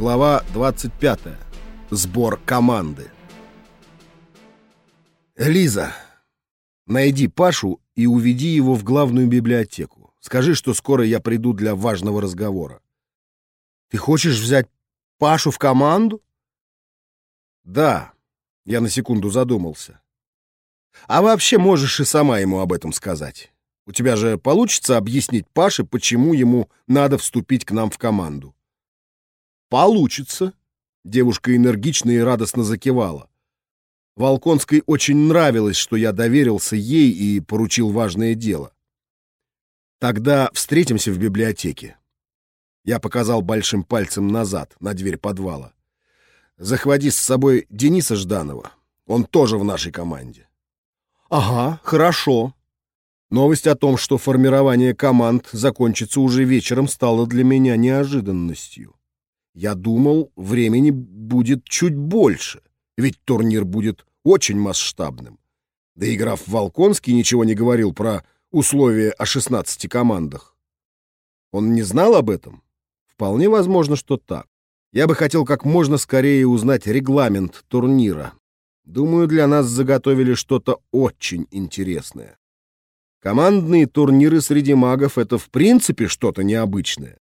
Глава 25. Сбор команды. Лиза, найди Пашу и уведи его в главную библиотеку. Скажи, что скоро я приду для важного разговора. Ты хочешь взять Пашу в команду? Да, я на секунду задумался. А вообще можешь и сама ему об этом сказать. У тебя же получится объяснить Паше, почему ему надо вступить к нам в команду. Получится. Девушка энергично и радостно закивала. Волконской очень нравилось, что я доверился ей и поручил важное дело. Тогда встретимся в библиотеке. Я показал большим пальцем назад, на дверь подвала. Захвати с собой Дениса Жданова. Он тоже в нашей команде. Ага, хорошо. Новость о том, что формирование команд закончится уже вечером, стала для меня неожиданностью. Я думал, времени будет чуть больше, ведь турнир будет очень масштабным. Да и граф Волконский ничего не говорил про условия о 16 командах. Он не знал об этом? Вполне возможно, что так. Я бы хотел как можно скорее узнать регламент турнира. Думаю, для нас заготовили что-то очень интересное. Командные турниры среди магов — это в принципе что-то необычное.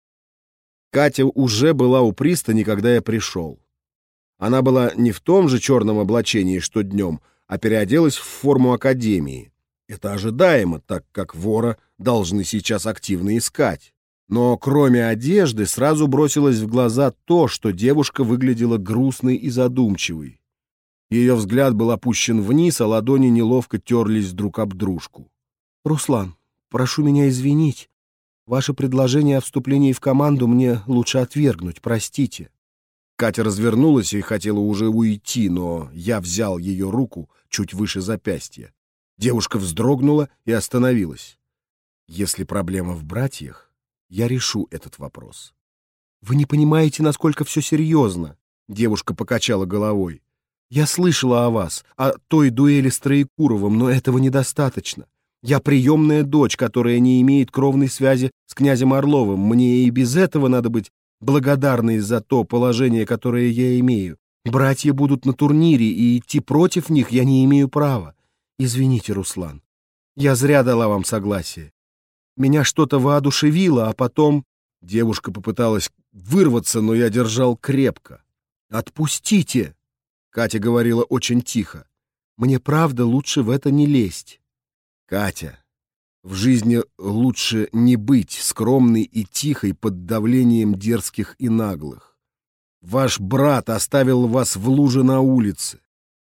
Катя уже была у пристани, когда я пришел. Она была не в том же черном облачении, что днем, а переоделась в форму академии. Это ожидаемо, так как вора должны сейчас активно искать. Но кроме одежды сразу бросилось в глаза то, что девушка выглядела грустной и задумчивой. Ее взгляд был опущен вниз, а ладони неловко терлись друг об дружку. «Руслан, прошу меня извинить. Ваше предложение о вступлении в команду мне лучше отвергнуть, простите». Катя развернулась и хотела уже уйти, но я взял ее руку чуть выше запястья. Девушка вздрогнула и остановилась. Если проблема в братьях, я решу этот вопрос. «Вы не понимаете, насколько все серьезно», — девушка покачала головой. «Я слышала о вас, о той дуэли с Троекуровым, но этого недостаточно. Я приемная дочь, которая не имеет кровной связи с князем Орловым. Мне и без этого надо быть благодарной за то положение, которое я имею. Братья будут на турнире, и идти против них я не имею права. Извините, Руслан. Я зря дала вам согласие. Меня что-то воодушевило, а потом... Девушка попыталась вырваться, но я держал крепко. «Отпустите!» — Катя говорила очень тихо. «Мне правда лучше в это не лезть». Катя, в жизни лучше не быть скромной и тихой под давлением дерзких и наглых. Ваш брат оставил вас в луже на улице.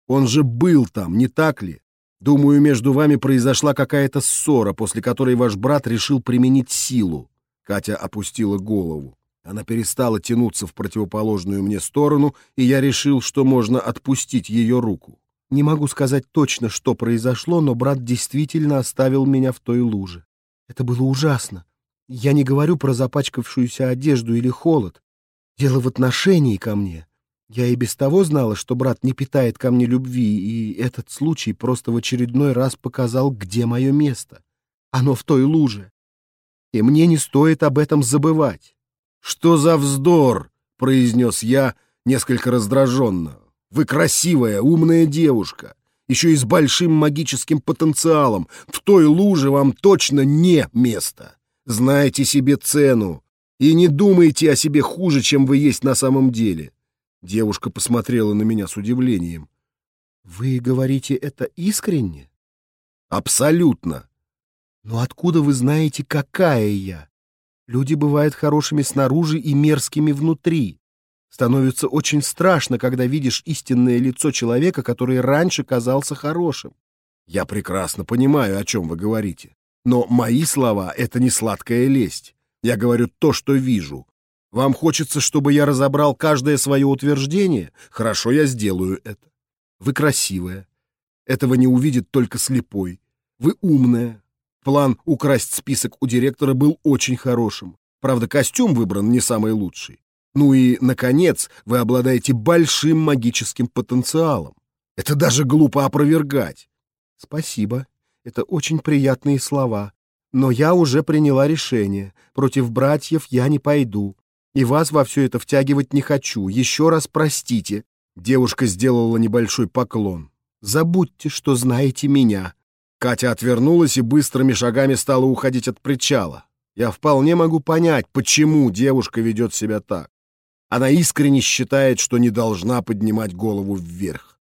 Он же был там, не так ли? Думаю, между вами произошла какая-то ссора, после которой ваш брат решил применить силу. Катя опустила голову. Она перестала тянуться в противоположную мне сторону, и я решил, что можно отпустить ее руку. Не могу сказать точно, что произошло, но брат действительно оставил меня в той луже. Это было ужасно. Я не говорю про запачкавшуюся одежду или холод. Дело в отношении ко мне. Я и без того знала, что брат не питает ко мне любви, и этот случай просто в очередной раз показал, где мое место. Оно в той луже. И мне не стоит об этом забывать. «Что за вздор?» — произнес я несколько раздраженно. Вы красивая, умная девушка, еще и с большим магическим потенциалом. В той луже вам точно не место. Знайте себе цену и не думайте о себе хуже, чем вы есть на самом деле. Девушка посмотрела на меня с удивлением. Вы говорите это искренне? Абсолютно. Но откуда вы знаете, какая я? Люди бывают хорошими снаружи и мерзкими внутри. Становится очень страшно, когда видишь истинное лицо человека, который раньше казался хорошим. Я прекрасно понимаю, о чем вы говорите. Но мои слова — это не сладкая лесть. Я говорю то, что вижу. Вам хочется, чтобы я разобрал каждое свое утверждение? Хорошо, я сделаю это. Вы красивая. Этого не увидит только слепой. Вы умная. План украсть список у директора был очень хорошим. Правда, костюм выбран не самый лучший. Ну и, наконец, вы обладаете большим магическим потенциалом. Это даже глупо опровергать. Спасибо. Это очень приятные слова. Но я уже приняла решение. Против братьев я не пойду. И вас во все это втягивать не хочу. Еще раз простите. Девушка сделала небольшой поклон. Забудьте, что знаете меня. Катя отвернулась и быстрыми шагами стала уходить от причала. Я вполне могу понять, почему девушка ведет себя так. Она искренне считает, что не должна поднимать голову вверх.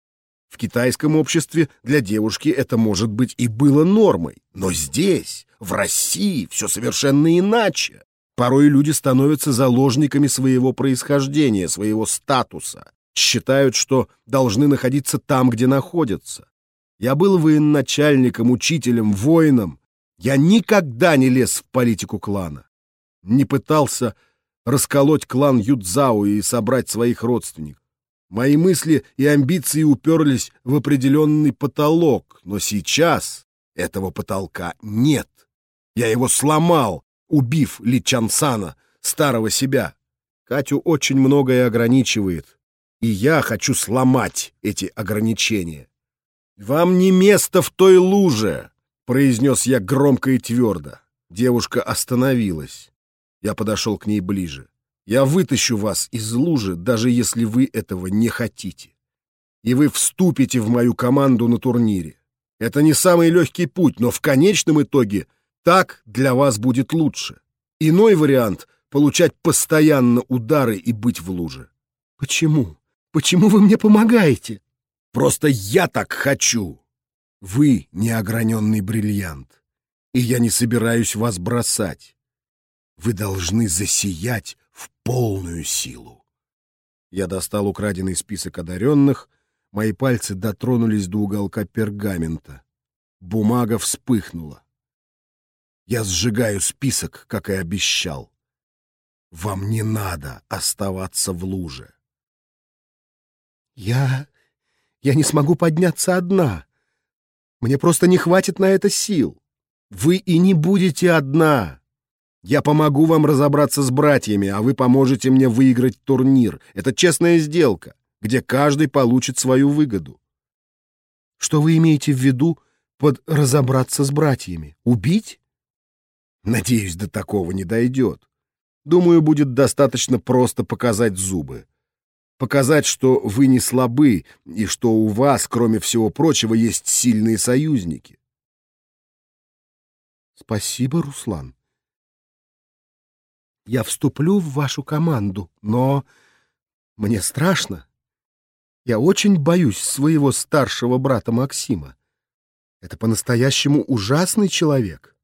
В китайском обществе для девушки это, может быть, и было нормой. Но здесь, в России, все совершенно иначе. Порой люди становятся заложниками своего происхождения, своего статуса. Считают, что должны находиться там, где находятся. Я был военачальником, учителем, воином. Я никогда не лез в политику клана. Не пытался расколоть клан Юдзао и собрать своих родственников. Мои мысли и амбиции уперлись в определенный потолок, но сейчас этого потолка нет. Я его сломал, убив Ли Чансана, старого себя. Катю очень многое ограничивает, и я хочу сломать эти ограничения. «Вам не место в той луже!» — произнес я громко и твердо. Девушка остановилась. Я подошел к ней ближе. «Я вытащу вас из лужи, даже если вы этого не хотите. И вы вступите в мою команду на турнире. Это не самый легкий путь, но в конечном итоге так для вас будет лучше. Иной вариант — получать постоянно удары и быть в луже. Почему? Почему вы мне помогаете? Просто я так хочу. Вы неограненный бриллиант, и я не собираюсь вас бросать. Вы должны засиять в полную силу. Я достал украденный список одаренных, мои пальцы дотронулись до уголка пергамента. Бумага вспыхнула. Я сжигаю список, как и обещал. Вам не надо оставаться в луже. Я... я не смогу подняться одна. Мне просто не хватит на это сил. Вы и не будете одна. Я помогу вам разобраться с братьями, а вы поможете мне выиграть турнир. Это честная сделка, где каждый получит свою выгоду. Что вы имеете в виду под разобраться с братьями? Убить? Надеюсь, до такого не дойдет. Думаю, будет достаточно просто показать зубы. Показать, что вы не слабы и что у вас, кроме всего прочего, есть сильные союзники. Спасибо, Руслан. Я вступлю в вашу команду, но мне страшно. Я очень боюсь своего старшего брата Максима. Это по-настоящему ужасный человек.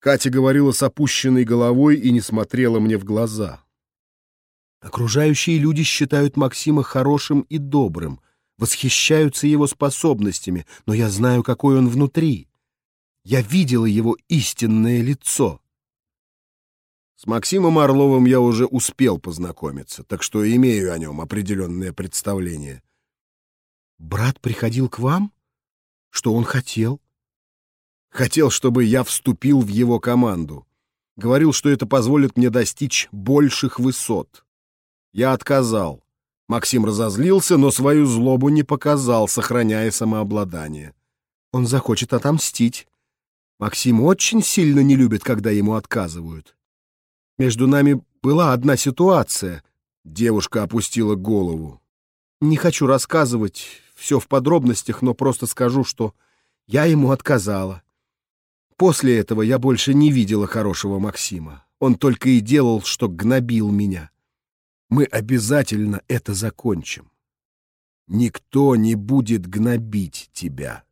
Катя говорила с опущенной головой и не смотрела мне в глаза. Окружающие люди считают Максима хорошим и добрым, восхищаются его способностями, но я знаю, какой он внутри. Я видела его истинное лицо. С Максимом Орловым я уже успел познакомиться, так что имею о нем определенное представление. Брат приходил к вам? Что он хотел? Хотел, чтобы я вступил в его команду. Говорил, что это позволит мне достичь больших высот. Я отказал. Максим разозлился, но свою злобу не показал, сохраняя самообладание. Он захочет отомстить. Максим очень сильно не любит, когда ему отказывают. Между нами была одна ситуация. Девушка опустила голову. Не хочу рассказывать все в подробностях, но просто скажу, что я ему отказала. После этого я больше не видела хорошего Максима. Он только и делал, что гнобил меня. Мы обязательно это закончим. Никто не будет гнобить тебя.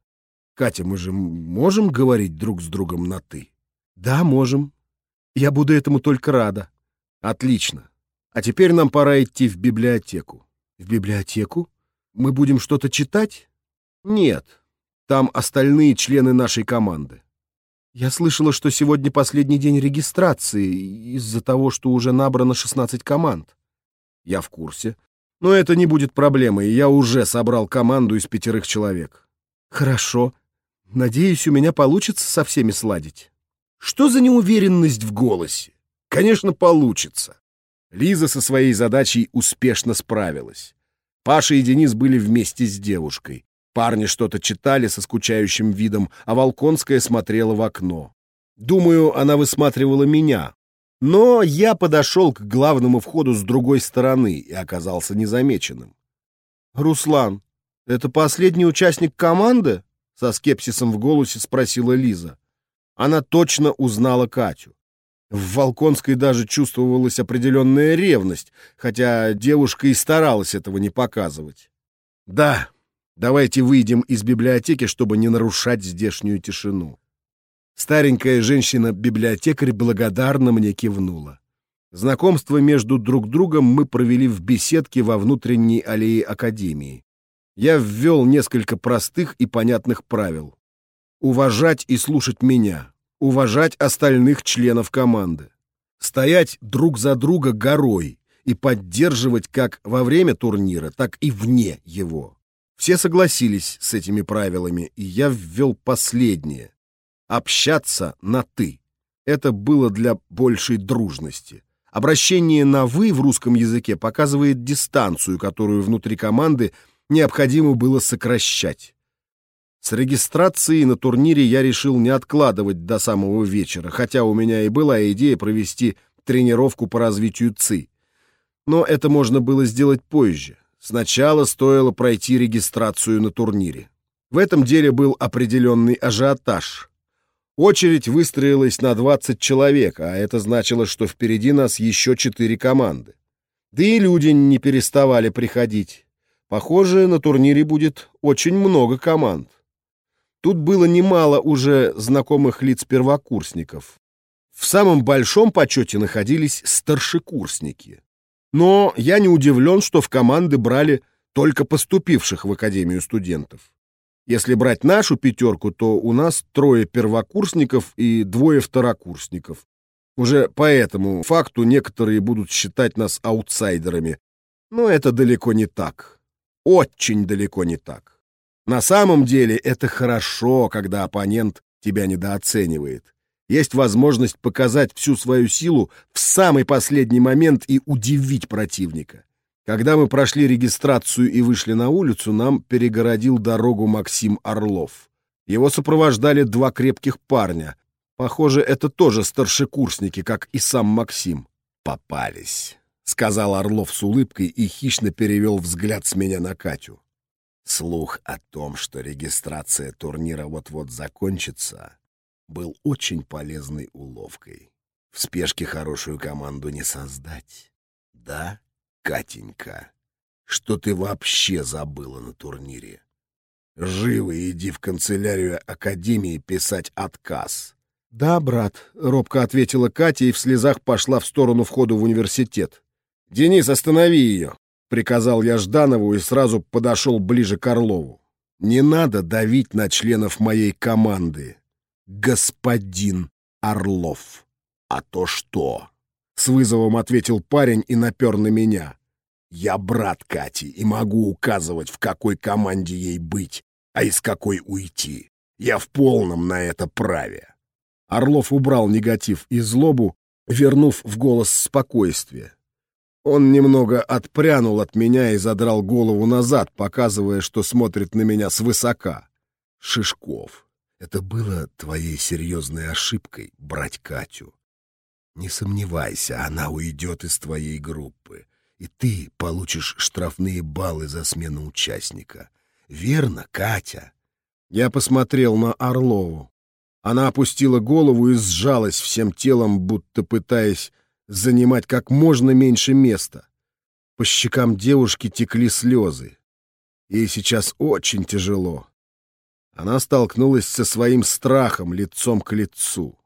Катя, мы же можем говорить друг с другом на «ты»? Да, можем. Я буду этому только рада. Отлично. А теперь нам пора идти в библиотеку. В библиотеку? Мы будем что-то читать? Нет. Там остальные члены нашей команды. Я слышала, что сегодня последний день регистрации из-за того, что уже набрано 16 команд. Я в курсе. Но это не будет проблемой, я уже собрал команду из пятерых человек. Хорошо. Надеюсь, у меня получится со всеми сладить. Что за неуверенность в голосе? Конечно, получится. Лиза со своей задачей успешно справилась. Паша и Денис были вместе с девушкой. Парни что-то читали со скучающим видом, а Волконская смотрела в окно. Думаю, она высматривала меня. Но я подошел к главному входу с другой стороны и оказался незамеченным. «Руслан, это последний участник команды?» Со скепсисом в голосе спросила Лиза. Она точно узнала Катю. В Волконской даже чувствовалась определенная ревность, хотя девушка и старалась этого не показывать. «Да, давайте выйдем из библиотеки, чтобы не нарушать здешнюю тишину». Старенькая женщина-библиотекарь благодарно мне кивнула. Знакомство между друг другом мы провели в беседке во внутренней аллее Академии. Я ввел несколько простых и понятных правил. Уважать и слушать меня, уважать остальных членов команды, стоять друг за друга горой и поддерживать как во время турнира, так и вне его. Все согласились с этими правилами, и я ввел последнее общаться на «ты». Это было для большей дружности. Обращение на «вы» в русском языке показывает дистанцию, которую внутри команды необходимо было сокращать. С регистрацией на турнире я решил не откладывать до самого вечера, хотя у меня и была идея провести тренировку по развитию ЦИ. Но это можно было сделать позже. Сначала стоило пройти регистрацию на турнире. В этом деле был определенный ажиотаж. Очередь выстроилась на 20 человек, а это значило, что впереди нас еще четыре команды. Да и люди не переставали приходить. Похоже, на турнире будет очень много команд. Тут было немало уже знакомых лиц первокурсников. В самом большом почете находились старшекурсники. Но я не удивлен, что в команды брали только поступивших в Академию студентов. Если брать нашу пятерку, то у нас трое первокурсников и двое второкурсников. Уже по этому факту некоторые будут считать нас аутсайдерами. Но это далеко не так. Очень далеко не так. На самом деле это хорошо, когда оппонент тебя недооценивает. Есть возможность показать всю свою силу в самый последний момент и удивить противника. Когда мы прошли регистрацию и вышли на улицу, нам перегородил дорогу Максим Орлов. Его сопровождали два крепких парня. Похоже, это тоже старшекурсники, как и сам Максим. «Попались», — сказал Орлов с улыбкой и хищно перевел взгляд с меня на Катю. Слух о том, что регистрация турнира вот-вот закончится, был очень полезной уловкой. В спешке хорошую команду не создать. Да? Катенька, что ты вообще забыла на турнире? Живо иди в канцелярию Академии писать отказ. «Да, брат», — робко ответила Катя и в слезах пошла в сторону входа в университет. «Денис, останови ее!» — приказал я Жданову и сразу подошел ближе к Орлову. «Не надо давить на членов моей команды, господин Орлов. А то что?» С вызовом ответил парень и напер на меня. «Я брат Кати и могу указывать, в какой команде ей быть, а из какой уйти. Я в полном на это праве». Орлов убрал негатив и злобу, вернув в голос спокойствие. Он немного отпрянул от меня и задрал голову назад, показывая, что смотрит на меня свысока. «Шишков, это было твоей серьезной ошибкой брать Катю. Не сомневайся, она уйдет из твоей группы, и ты получишь штрафные баллы за смену участника. Верно, Катя?» Я посмотрел на Орлову. Она опустила голову и сжалась всем телом, будто пытаясь занимать как можно меньше места. По щекам девушки текли слезы. Ей сейчас очень тяжело. Она столкнулась со своим страхом лицом к лицу.